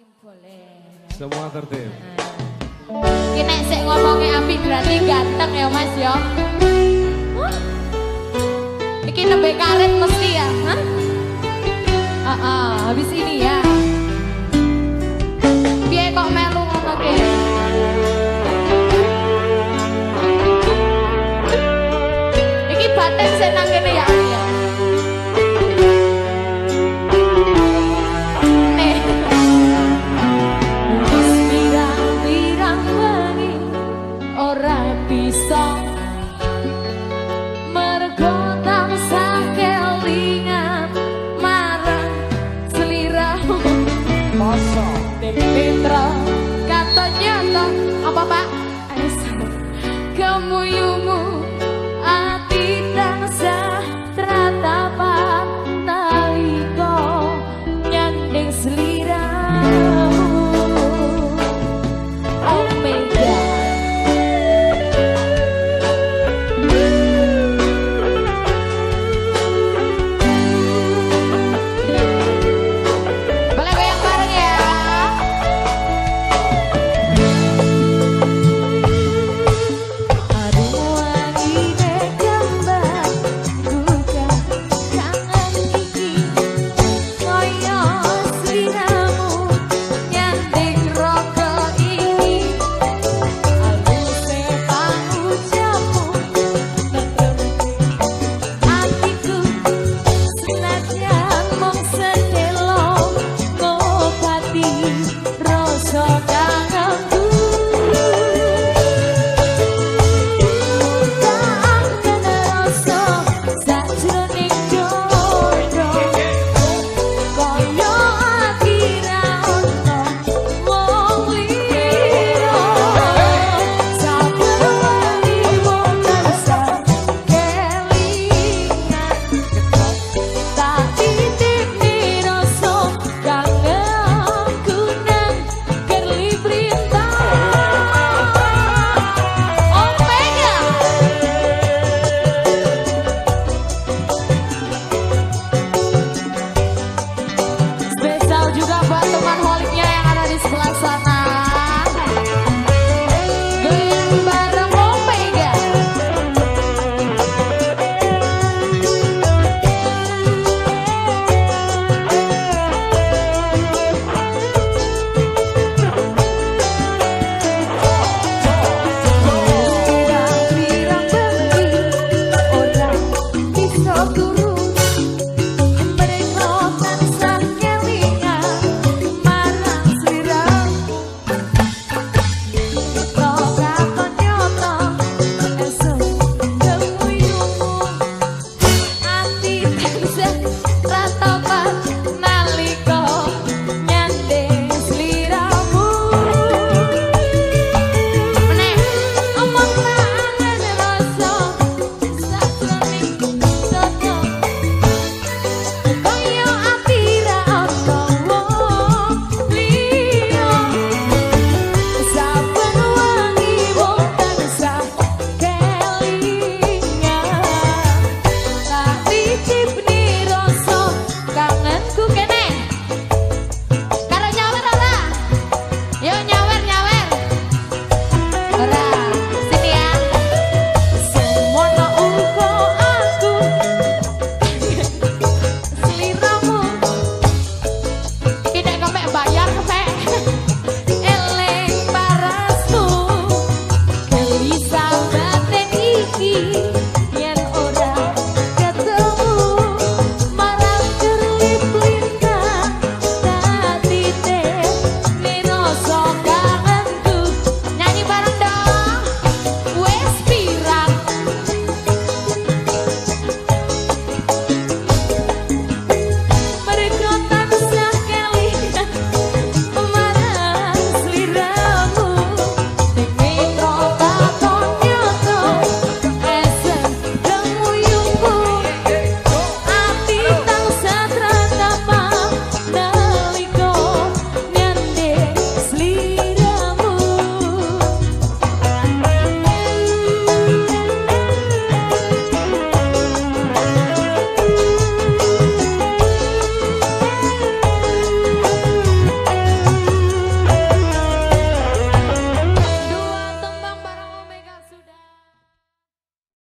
Boleh. Semua tertib. Iki nek sik ngomongnya api berarti ganteng ya Mas ya. Iki nembe karet mesti ya, hah? Ah, ah, habis ini ya. Piye kok melu ngono ki? Iki batin sing nang kene ya more you.